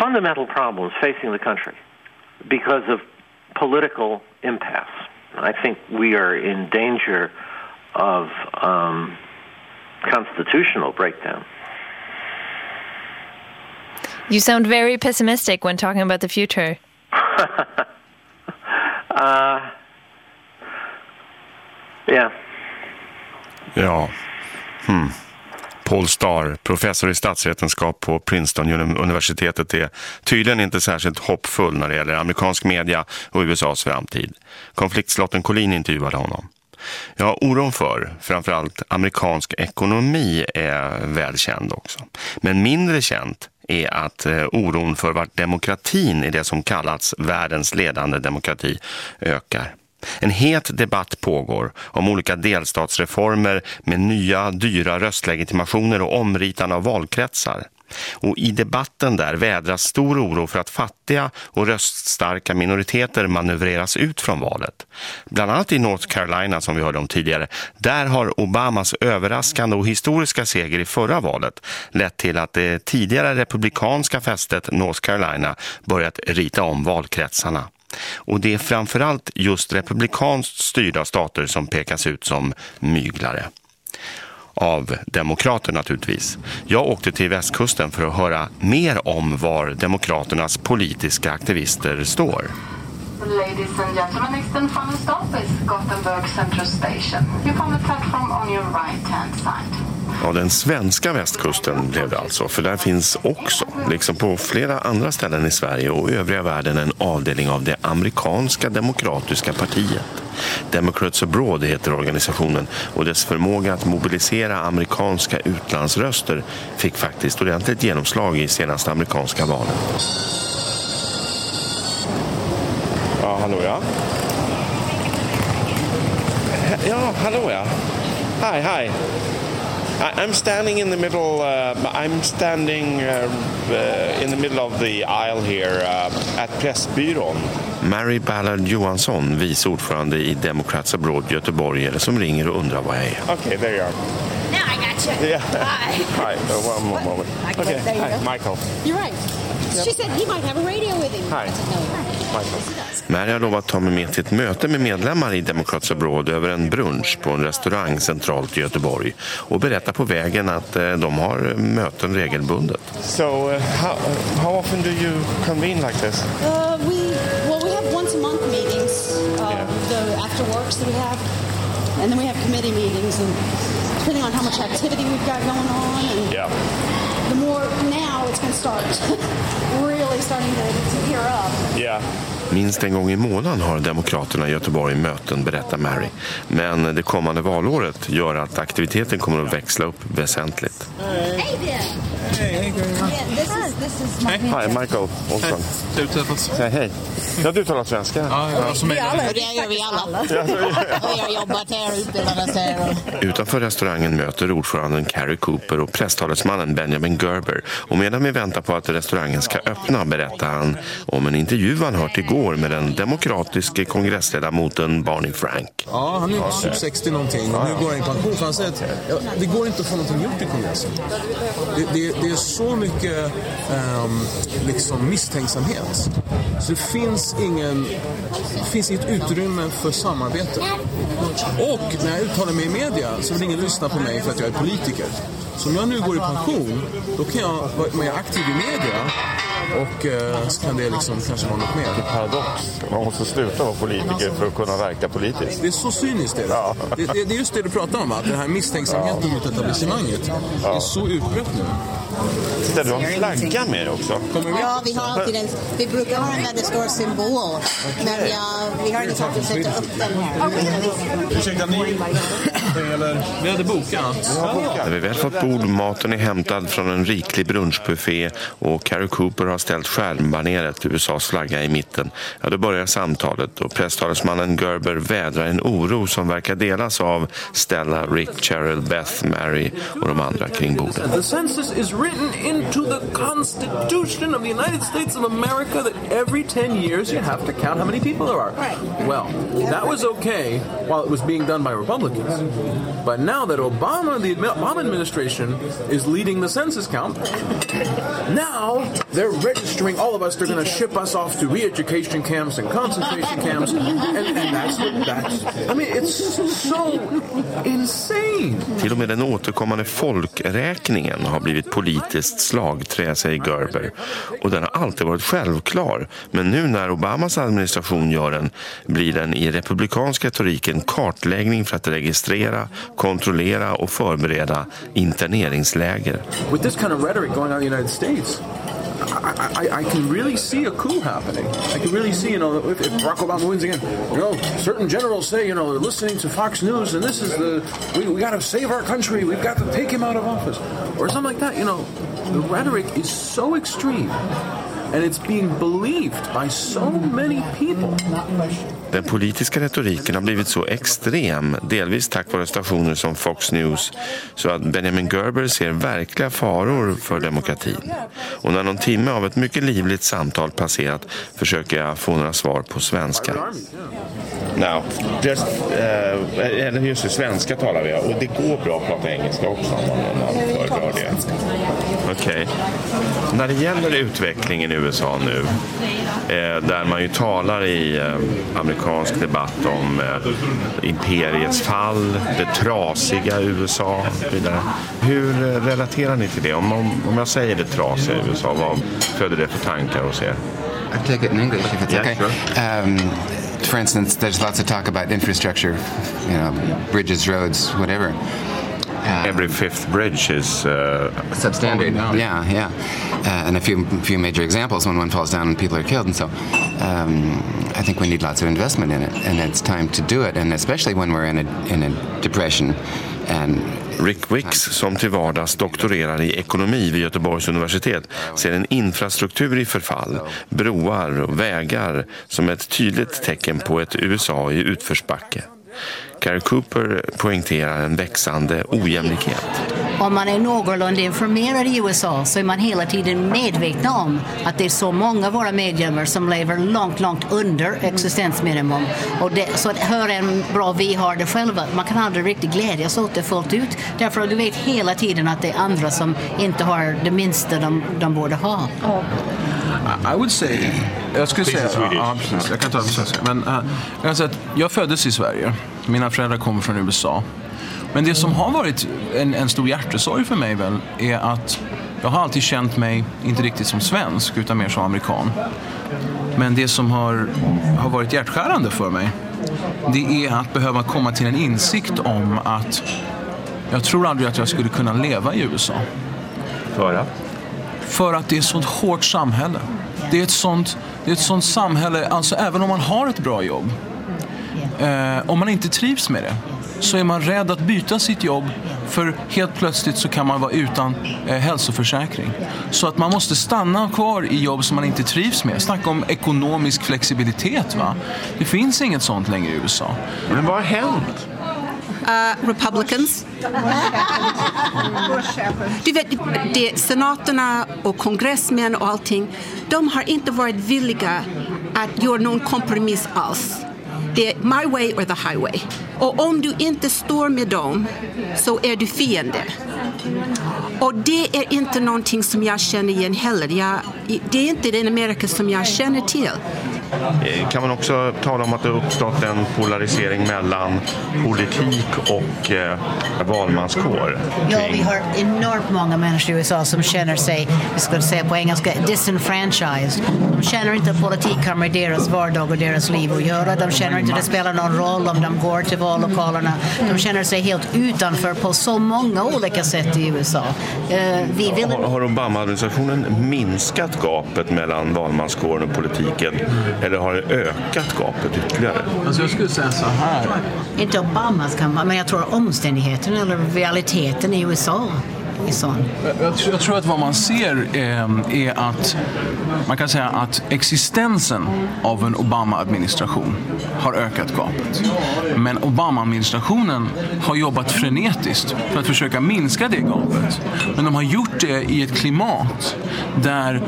fundamental problems facing the country because of political impasse. I think we are in danger of um, constitutional breakdown. You sound very pessimistic when talking about the future. <laughs> uh, yeah. Ja. Hmm. Paul Starr, professor i statsvetenskap på Princeton-universitetet är tydligen inte särskilt hoppfull när det gäller amerikansk media och USAs framtid. Konfliktslotten Collin intervjuade honom. Ja, oron för framförallt amerikansk ekonomi är välkänd också. Men mindre känt är att eh, oron för vart demokratin i det som kallats världens ledande demokrati ökar. En het debatt pågår om olika delstatsreformer med nya dyra röstlegitimationer och omritande av valkretsar. Och i debatten där vädras stor oro för att fattiga och röststarka minoriteter manövreras ut från valet. Bland annat i North Carolina som vi hörde om tidigare. Där har Obamas överraskande och historiska seger i förra valet lett till att det tidigare republikanska fästet North Carolina börjat rita om valkretsarna. Och det är framförallt just republikanskt styrda stater som pekas ut som myglare av demokrater naturligtvis. Jag åkte till västkusten för att höra mer om var demokraternas politiska aktivister står. Ladies and gentlemen, Eastern final stop is Gothenburg Central Station. You find the platform on your right hand side. Ja, den svenska västkusten blev det alltså. För där finns också, liksom på flera andra ställen i Sverige och övriga världen, en avdelning av det amerikanska demokratiska partiet. Democrats Abroad heter organisationen och dess förmåga att mobilisera amerikanska utlandsröster fick faktiskt ordentligt genomslag i senaste amerikanska valet. Ja, hallå ja. Ja, hallå ja. Hi, hi. I'm standing in the middle. Uh, I'm standing uh, uh, in the middle of the aisle here uh, at Pressbyrån. Mary Ballard Johansson, vice ordförande i Democrats Abroad Göteborg, eller som ringer och undrar vad jag är. Okay, there you are. Now I got you. Yeah. Hi. Hi. Uh, one more moment. Michael, okay. Hi. Michael. You're right. She said he might have a radio with him. Hi. I said, no. Mary har lovat att ta mig med till ett möte med medlemmar i Democrats Abroad över en brunch på en restaurang centralt i Göteborg och berätta på vägen att eh, de har möten regelbundet. So uh, how, uh, how often do you convene like this? Uh, we well, we have once a month meetings. Uh, The after works that we have, and then we have committee meetings, and depending on how much activity we've got going on, and yeah. The more now it's going to start really starting to, to gear up. Yeah. Minst en gång i månaden har Demokraterna i Göteborg möten, berättar Mary. Men det kommande valåret gör att aktiviteten kommer att växla upp väsentligt. Hey. Hey, Hej. Hi, Michael Olsson. Säg hej. Ja, du talar svenska. Ja, ja. Som är det gör vi alla. Vi har jobbat här och utbildat här. Utanför restaurangen möter ordföranden Carrie Cooper och presstalesmannen Benjamin Gerber. Och medan vi väntar på att restaurangen ska öppna berättar han om en intervju han hört igår med den demokratiske kongressledamoten Barney Frank. Ja, han är ju 60 någonting och nu går han i pension. Så han säger att ja, det går inte att få någonting gjort i kongressen. Det, det, det är så mycket um, liksom misstänksamhet. Så det finns, ingen, det finns inget utrymme för samarbete. Och när jag uttalar mig i media så vill ingen lyssna på mig för att jag är politiker. Så om jag nu går i pension, då kan jag vara aktiv i media och eh, så kan det liksom kanske vara något mer. Det är paradox. Man måste sluta vara politiker för att kunna verka politiskt. Det är så cyniskt det, ja. det, det, det är just det du pratar om, att den här misstänksamheten ja. mot etablissemanget ja. är så utbrett nu. Titta, du har en flagga med också. Ja, vi har alltid en, vi brukar ha den där det står symbol. Okay. Men ja, vi har inte fått sätta upp den här. Ursäkta, ni... Eller, vi hade bokat. När vi väl fått bord, maten är hämtad från en riklig brunchbuffé och Carrie Cooper har ställt skärmbaneret USAs flagga i mitten. Ja, då börjar samtalet och presstalesmannen Gerber vädrar en oro som verkar delas av Stella, Rick, Cheryl, Beth, Mary och de andra kring bordet. The census is written into the Constitution of the United States of America that every 10 years you have to count how many people there are. Well, that was okay while it was being done by Republicans. But now that Obama, the Obama administration, is leading the census count, now they're registering all of us. They're going to ship us off to re-education camps and concentration camps, and, and that's what that's. I mean, it's so insane. Till och med den återkommande folkräkningen har blivit politiskt slagträ, säger Gerber. Och den har alltid varit självklar. Men nu när Obamas administration gör den blir den i republikansk retorik en kartläggning för att registrera, kontrollera och förbereda interneringsläger. With this kind of rhetoric going on in the United States I, I, can really see a coup happening. I can really see, you know, if, if, Barack Obama wins again, you know, certain generals say, you know, they're listening to Fox News and this is the, we, we got to save our country, we've got to take him out of office, or something like that. You know, the rhetoric is so extreme and it's being believed by so many people. Den politiska retoriken har blivit så extrem, delvis tack vare stationer som Fox News, så att Benjamin Gerber ser verkliga faror för demokratin. Och när någon timme av ett mycket livligt samtal passerat försöker jag få några svar på svenska. No, just, uh, just det, svenska talar vi och det går bra att prata engelska också om man föredrar det. Okej. Okay. När det gäller utvecklingen i USA nu, eh, där man ju talar i eh, amerikansk debatt om eh, imperiets fall, det trasiga USA och vidare. Hur eh, relaterar ni till det? Om, om, om jag säger det trasiga USA, vad föder det för tankar hos er? I take it in English if it's Yeah, okay. sure. Um, for instance, there's lots of talk about infrastructure, you know, bridges, roads, whatever. Every fifth bridge is uh, substandard. Yeah, yeah, uh, and a few few major examples when one falls down and people are killed, and so um, I think we need lots of investment in it, and it's time to do it, and especially when we're in a in a depression. And Rick Wicks, som till vardags doktorerar i ekonomi vid Göteborgs universitet, ser en infrastruktur i förfall, broar och vägar som ett tydligt tecken på ett USA i utförsbacke. Gary Cooper poängterar en växande ojämlikhet. Om man är någorlunda informerad i USA så är man hela tiden medveten om att det är så många av våra medlemmar som lever långt, långt under existensminimum. Och det, så att höra en bra vi har det själva, man kan aldrig riktigt glädjas åt det fullt ut. Därför att du vet hela tiden att det är andra som inte har det minsta de, de borde ha. I would say, jag skulle säga, ja, precis, jag kan ta det på svenska. Men uh, jag kan säga att jag föddes i Sverige. Mina föräldrar kommer från USA. Men det som har varit en, en stor hjärtesorg för mig väl är att jag har alltid känt mig, inte riktigt som svensk, utan mer som amerikan. Men det som har, har varit hjärtskärande för mig, det är att behöva komma till en insikt om att jag tror aldrig att jag skulle kunna leva i USA. För att? För att det är ett sånt hårt samhälle. Det är ett sånt, det är ett sånt samhälle, alltså även om man har ett bra jobb, eh, om man inte trivs med det så är man rädd att byta sitt jobb för helt plötsligt så kan man vara utan eh, hälsoförsäkring. Så att man måste stanna kvar i jobb som man inte trivs med. Snacka om ekonomisk flexibilitet va. Det finns inget sånt längre i USA. Men vad har hänt? Uh, Republicans. Du vet, det, senaterna och kongressmän och allting, de har inte varit villiga att göra någon kompromiss alls. Det är my way or the highway. Och om du inte står med dem så är du fiende. Och det är inte någonting som jag känner igen heller. Jag, det är inte den Amerika som jag känner till. Eh, kan man också tala om att det har uppstått en polarisering mellan politik och eh, valmanskår? Ja, vi har enormt många människor i USA som känner sig, vi skulle säga på engelska, disenfranchised. De känner inte att politik har med deras vardag och deras liv att göra. De känner inte att det spelar någon roll om de går till vallokalerna. De känner sig helt utanför på så många olika sätt i USA. Eh, vi vill... Har, har Obama-administrationen minskat gapet mellan valmanskåren och politiken eller har det ökat gapet ytterligare? Alltså jag skulle säga så här. Inte Obamas kampanj, men jag tror omständigheten eller realiteten i USA är sån. Jag, jag tror att vad man ser eh, är att man kan säga att existensen av en Obama-administration har ökat gapet. Men Obama-administrationen har jobbat frenetiskt för att försöka minska det gapet. Men de har gjort det i ett klimat där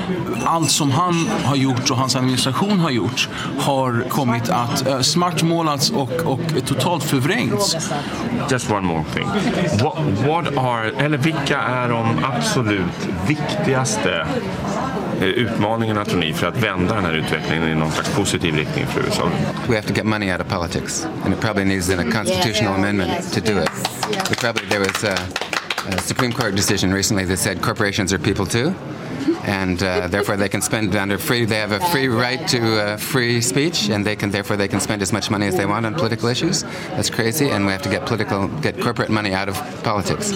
allt som han har gjort och hans administration har gjort har kommit att uh, svartmålats och, och totalt förvrängts. Just one more thing. What, what are, eller vilka är de absolut viktigaste eh, utmaningarna tror ni för att vända den här utvecklingen i någon slags positiv riktning för USA? We have to get money out of politics and it probably needs a constitutional amendment to do it. We probably, there was a, a Supreme Court decision recently that said corporations are people too and uh, therefore they can spend under free. They have a free right to uh, free speech, and they can therefore they can spend as much money as they want on political issues. That's crazy, and we have to get political, get corporate money out of politics,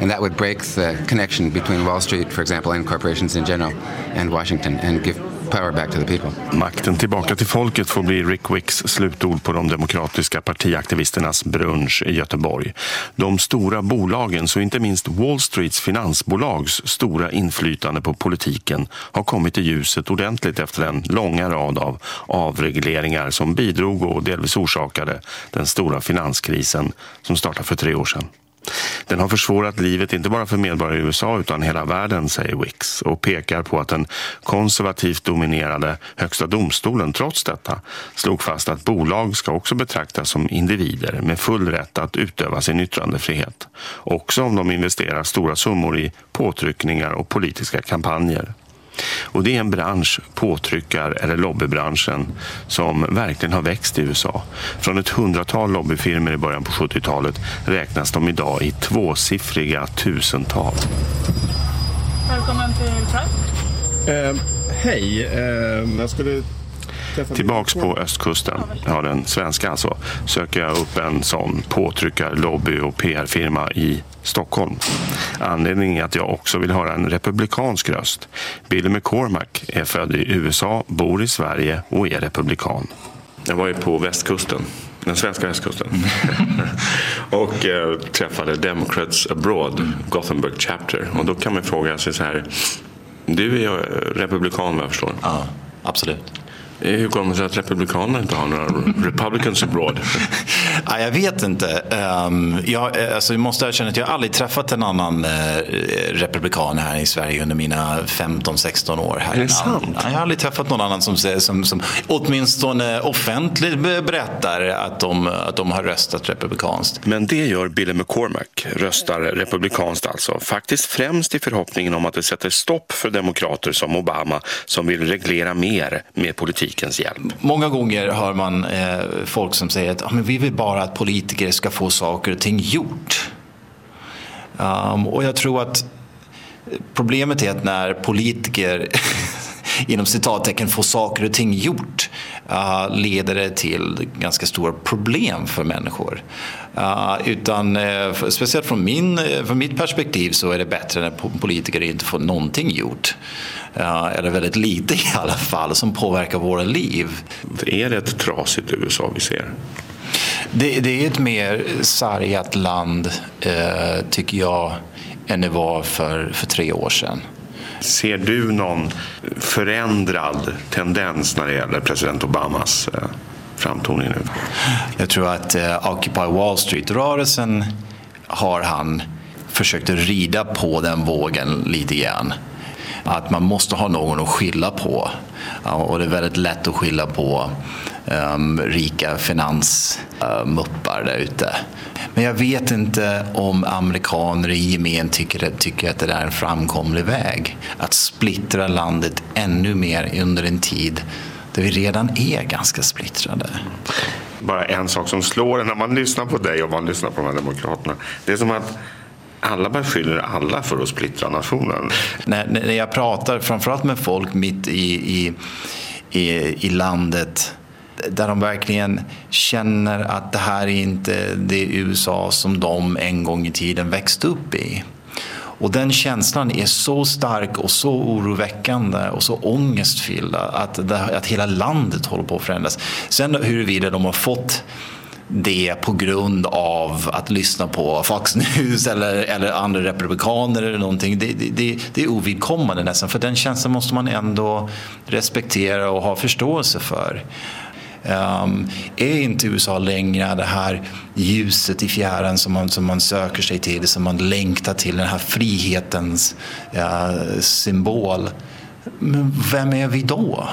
and that would break the connection between Wall Street, for example, and corporations in general, and Washington, and give power back to the people. Makten tillbaka till folket får bli Rick Wicks slutord på de demokratiska partiaktivisternas brunch i Göteborg. De stora bolagens och inte minst Wall Streets finansbolags stora inflytande på politiken har kommit i ljuset ordentligt efter en långa rad av avregleringar som bidrog och delvis orsakade den stora finanskrisen som startade för tre år sedan. Den har försvårat livet inte bara för medborgare i USA utan hela världen, säger Wicks och pekar på att den konservativt dominerade högsta domstolen trots detta slog fast att bolag ska också betraktas som individer med full rätt att utöva sin yttrandefrihet. Också om de investerar stora summor i påtryckningar och politiska kampanjer. Och det är en bransch, påtryckar eller lobbybranschen, som verkligen har växt i USA. Från ett hundratal lobbyfirmor i början på 70-talet räknas de idag i tvåsiffriga tusental. Välkommen till Trump. Eh, hej, eh, jag skulle Tillbaks på östkusten, ja den svenska alltså, söker jag upp en sån påtryckar, lobby och PR-firma i Stockholm. Anledningen är att jag också vill höra en republikansk röst. Billy McCormack är född i USA, bor i Sverige och är republikan. Jag var ju på västkusten, den svenska västkusten <laughs> och eh, träffade Democrats Abroad, Gothenburg Chapter. Och då kan man fråga sig så här, du är ju republikan vad jag förstår. Ja, absolut. Eh, hur kommer det sig att Republikanerna inte har några Republicans abroad? ja, <laughs> jag vet inte. Um, jag, eh, alltså, jag måste erkänna att jag aldrig träffat en annan uh, republikan här i Sverige under mina 15-16 år. Här är det sant? Ja, jag har aldrig träffat någon annan som, som, som åtminstone offentligt berättar att de, att de har röstat republikanskt. Men det gör Billy McCormack, röstar republikanskt alltså. Faktiskt främst i förhoppningen om att det sätter stopp för demokrater som Obama som vill reglera mer med politik politikens hjälp? Många gånger hör man eh, folk som säger att ah, men vi vill bara att politiker ska få saker och ting gjort. Um, och jag tror att problemet är att när politiker inom citattecken får saker och ting gjort uh, leder det till ganska stora problem för människor. Uh, utan uh, speciellt från, min, från mitt perspektiv så är det bättre när politiker inte får någonting gjort. eller väldigt lite i alla fall, som påverkar våra liv. Är det ett trasigt USA vi ser? Det, det är ett mer sargat land, eh, tycker jag, än det var för, för tre år sedan. Ser du någon förändrad tendens när det gäller president Obamas eh, framtoning nu? Jag tror att eh, Occupy Wall Street-rörelsen har han försökt rida på den vågen lite grann. Att man måste ha någon att skylla på. Och det är väldigt lätt att skylla på um, rika finansmuppar uh, där ute. Men jag vet inte om amerikaner i gemen tycker, tycker att det är en framkomlig väg. Att splittra landet ännu mer under en tid där vi redan är ganska splittrade. Bara en sak som slår när man lyssnar på dig och man lyssnar på de här demokraterna. Det är som att alla beskyller alla för att splittra nationen. När, när jag pratar framförallt med folk mitt i, i, i, i landet där de verkligen känner att det här är inte det USA som de en gång i tiden växte upp i. Och den känslan är så stark och så oroväckande och så ångestfylld att, att hela landet håller på att förändras. Sen huruvida de har fått det på grund av att lyssna på Fox <laughs> News eller, eller andra republikaner eller någonting. Det, det, det är ovidkommande nästan, för den känslan måste man ändå respektera och ha förståelse för. Um, är inte USA längre det här ljuset i fjärran som man, som man söker sig till, som man längtar till, den här frihetens uh, symbol? Men vem är vi då?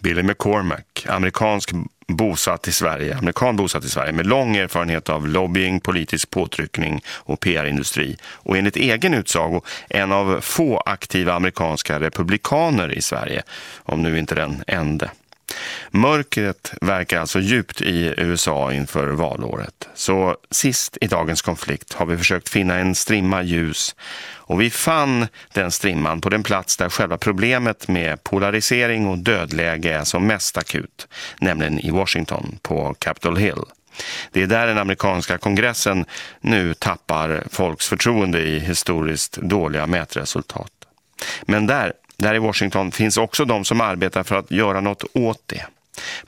Billy McCormack, amerikansk bosatt i Sverige, amerikan bosatt i Sverige med lång erfarenhet av lobbying, politisk påtryckning och PR-industri och enligt egen utsago en av få aktiva amerikanska republikaner i Sverige, om nu inte den enda. Mörkret verkar alltså djupt i USA inför valåret. Så sist i dagens konflikt har vi försökt finna en strimma ljus och vi fann den strimman på den plats där själva problemet med polarisering och dödläge är som mest akut, nämligen i Washington på Capitol Hill. Det är där den amerikanska kongressen nu tappar folks förtroende i historiskt dåliga mätresultat. Men där där i Washington finns också de som arbetar för att göra något åt det.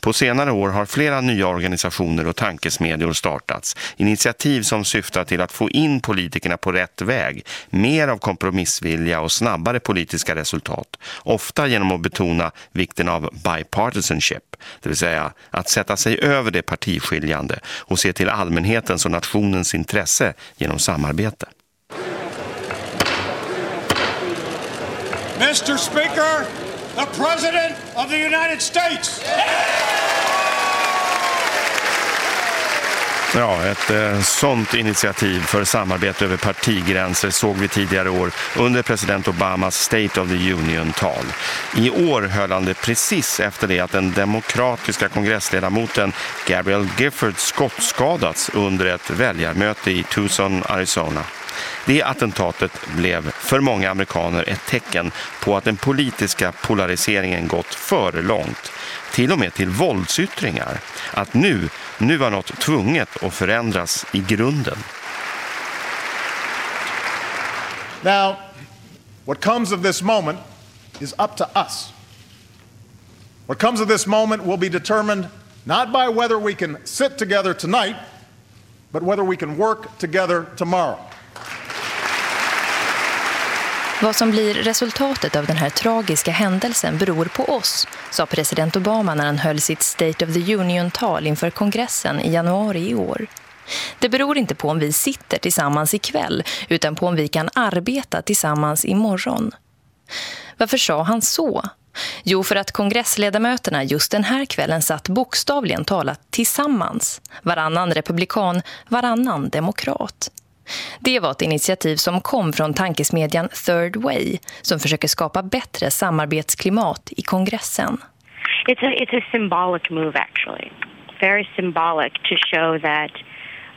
På senare år har flera nya organisationer och tankesmedjor startats. Initiativ som syftar till att få in politikerna på rätt väg. Mer av kompromissvilja och snabbare politiska resultat. Ofta genom att betona vikten av bipartisanship. Det vill säga att sätta sig över det partiskiljande och se till allmänhetens och nationens intresse genom samarbete. Mr. Speaker, the President of the United States. Ja, ett eh, sånt initiativ för samarbete över partigränser såg vi tidigare år under president Obamas State of the Union-tal. I år höll han det precis efter det att den demokratiska kongressledamoten Gabriel Gifford skottskadats under ett väljarmöte i Tucson, Arizona. Det attentatet blev för många amerikaner ett tecken på att den politiska polariseringen gått för långt. Till och med till våldsyttringar. Att nu, nu var något tvunget att förändras i grunden. Now, what comes of this moment is up to us. What comes of this moment will be determined not by whether we can sit together tonight, but whether we can work together tomorrow. Vad som blir resultatet av den här tragiska händelsen beror på oss, sa president Obama när han höll sitt State of the Union-tal inför kongressen i januari i år. Det beror inte på om vi sitter tillsammans ikväll utan på om vi kan arbeta tillsammans imorgon. Varför sa han så? Jo, för att kongressledamöterna just den här kvällen satt bokstavligen talat tillsammans. Varannan republikan, varannan demokrat. Det var ett initiativ som kom från tankesmedjan Third Way som försöker skapa bättre samarbetsklimat i kongressen. It's a, it's a symbolic move actually. Very symbolic to show that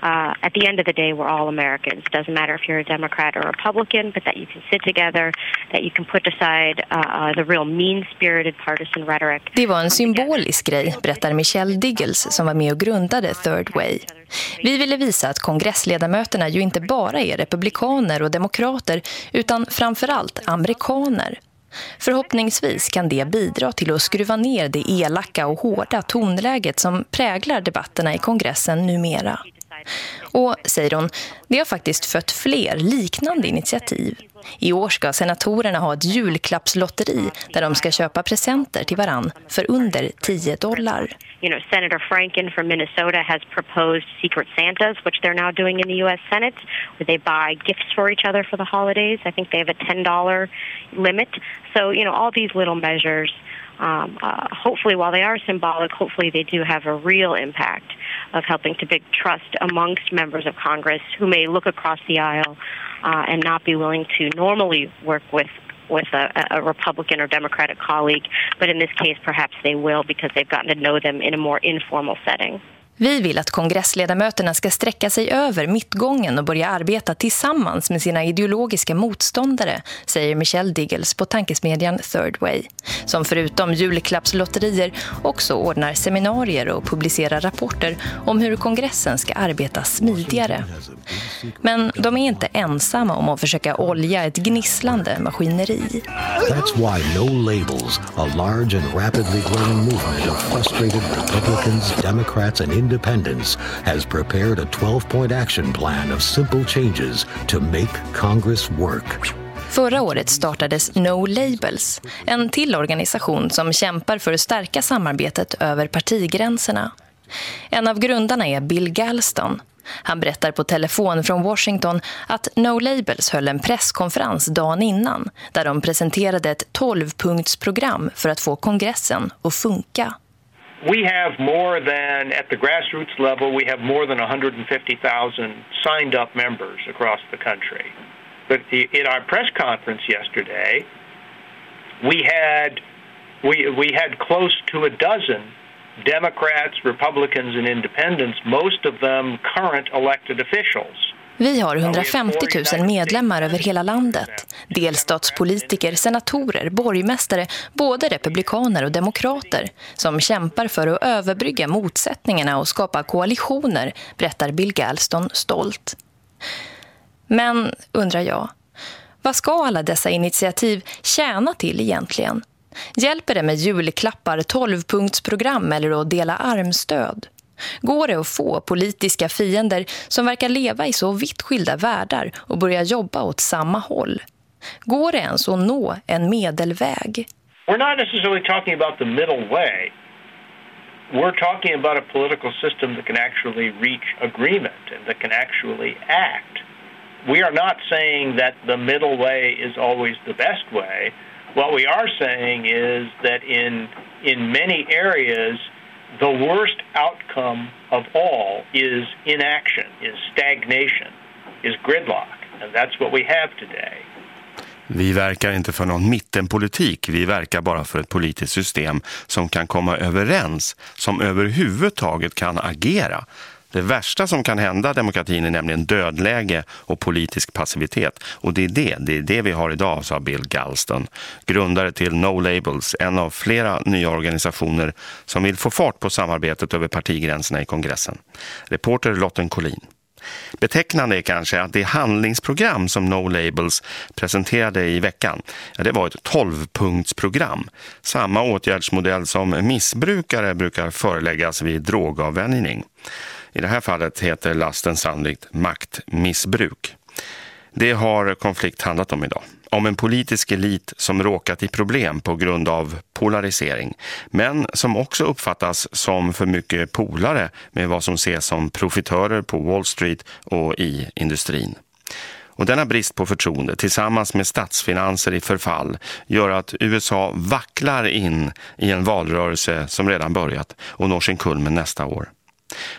uh, at the end of the day, we're all Americans. Doesn't matter if you're a Democrat or Republican, but that you can sit together, that you can put aside uh, uh the real mean-spirited partisan rhetoric. Det var en symbolisk grej, berättar Michelle Diggles som var med och grundade Third Way. Vi ville visa att kongressledamöterna ju inte bara är republikaner och demokrater utan framförallt amerikaner. Förhoppningsvis kan det bidra till att skruva ner det elaka och hårda tonläget som präglar debatterna i kongressen numera. Och, säger hon, det har faktiskt fött fler liknande initiativ. I år ska senatorerna ha ett julklappslotteri där de ska köpa presenter till varann för under 10 dollar. You know, Senator Franken from Minnesota has proposed secret Santas, which they're now doing in the U.S. Senate, where they buy gifts for each other for the holidays. I think they have a $10 limit. So, you know, all these little measures, um, uh, hopefully, while they are symbolic, hopefully they do have a real impact of helping to build trust amongst members of Congress who may look across the aisle uh, and not be willing to normally work with with a, a, Republican or Democratic colleague, but in this case perhaps they will because they've gotten to know them in a more informal setting. Vi vill att kongressledamöterna ska sträcka sig över mittgången och börja arbeta tillsammans med sina ideologiska motståndare, säger Michelle Diggles på tankesmedjan Third Way, som förutom julklappslotterier också ordnar seminarier och publicerar rapporter om hur kongressen ska arbeta smidigare. Men de är inte ensamma om att försöka olja ett gnisslande maskineri. That's why No Labels, a large and rapidly growing movement of frustrated Republicans, Democrats and independence has prepared a 12-point action plan of simple changes to make Congress work. Förra året startades No Labels, en till organisation som kämpar för att stärka samarbetet över partigränserna. En av grundarna är Bill Galston. Han berättar på telefon från Washington att No Labels höll en presskonferens dagen innan där de presenterade ett 12-punktsprogram för att få kongressen att funka. We have more than, at the grassroots level, we have more than 150,000 signed up members across the country. But the, in our press conference yesterday, we had, we, we had close to a dozen Democrats, Republicans, and independents, most of them current elected officials. Vi har 150 000 medlemmar över hela landet. Delstatspolitiker, senatorer, borgmästare, både republikaner och demokrater som kämpar för att överbrygga motsättningarna och skapa koalitioner, berättar Bill Galston stolt. Men, undrar jag, vad ska alla dessa initiativ tjäna till egentligen? Hjälper det med julklappar, tolvpunktsprogram eller att dela armstöd? Går det att få politiska fiender som verkar leva i så vitt skilda världar och börja jobba åt samma håll? Går det ens att nå en medelväg? We're not necessarily talking about the middle way. We're talking about a political system that can actually reach agreement and that can actually act. We are not saying that the middle way is always the best way. What we are saying is that in in many areas the worst outcome of all is inaction, is stagnation, is gridlock. And that's what we have today. Vi verkar inte för någon mittenpolitik, vi verkar bara för ett politiskt system som kan komma överens, som överhuvudtaget kan agera. Det värsta som kan hända demokratin är nämligen dödläge och politisk passivitet. Och det är det, det är det vi har idag, sa Bill Galston. Grundare till No Labels, en av flera nya organisationer som vill få fart på samarbetet över partigränserna i kongressen. Reporter Lotten Collin. Betecknande är kanske att det handlingsprogram som No Labels presenterade i veckan, ja, det var ett 12-punktsprogram. Samma åtgärdsmodell som missbrukare brukar föreläggas vid drogavvänjning. I det här fallet heter lasten sannolikt maktmissbruk. Det har konflikt handlat om idag. Om en politisk elit som råkat i problem på grund av polarisering. Men som också uppfattas som för mycket polare med vad som ses som profitörer på Wall Street och i industrin. Och denna brist på förtroende tillsammans med statsfinanser i förfall gör att USA vacklar in i en valrörelse som redan börjat och når sin kulmen nästa år.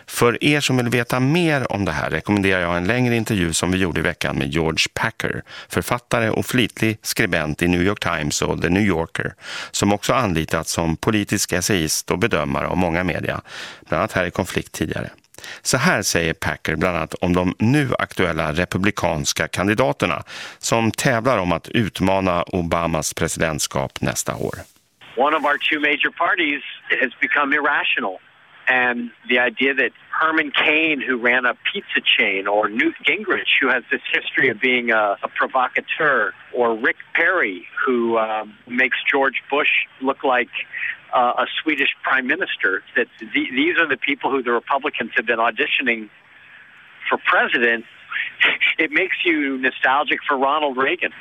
För er som vill veta mer om det här rekommenderar jag en längre intervju som vi gjorde i veckan med George Packer, författare och flitlig skribent i New York Times och The New Yorker, som också anlitats som politisk essayist och bedömare av många media, bland annat här i konflikt tidigare. Så här säger Packer bland annat om de nu aktuella republikanska kandidaterna som tävlar om att utmana Obamas presidentskap nästa år. One of our two major parties has become irrational. And the idea that Herman Cain, who ran a pizza chain, or Newt Gingrich, who has this history of being a, a provocateur, or Rick Perry, who um, makes George Bush look like uh, a Swedish prime minister. That the, these are the people who the Republicans have been auditioning for president. <laughs> It makes you nostalgic for Ronald Reagan.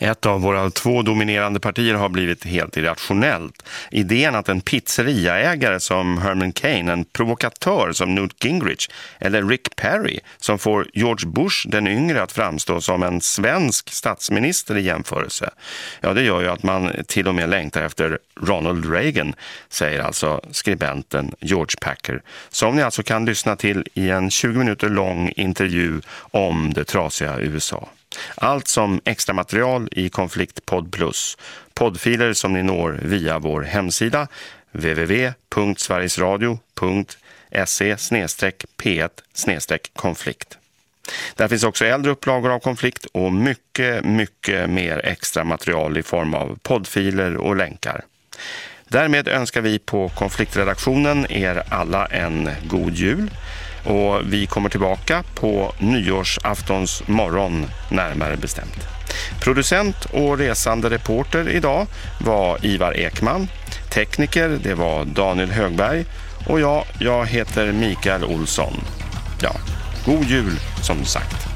Ett av våra två dominerande partier har blivit helt irrationellt. Idén att en pizzeriaägare som Herman Cain, en provokatör som Newt Gingrich eller Rick Perry som får George Bush den yngre att framstå som en svensk statsminister i jämförelse. Ja, det gör ju att man till och med längtar efter Ronald Reagan, säger alltså skribenten George Packer, som ni alltså kan lyssna till i en 20 minuter lång intervju om det trasiga USA. Allt som extra material i Konflikt Podd Plus. Poddfiler som ni når via vår hemsida www.sverigesradio.se p1 konflikt. Där finns också äldre upplagor av konflikt och mycket, mycket mer extra material i form av poddfiler och länkar. Därmed önskar vi på konfliktredaktionen er alla en god jul. Och vi kommer tillbaka på nyårsaftons morgon närmare bestämt. Producent och resande reporter idag var Ivar Ekman. Tekniker det var Daniel Högberg. Och jag, jag heter Mikael Olsson. Ja, god jul som sagt.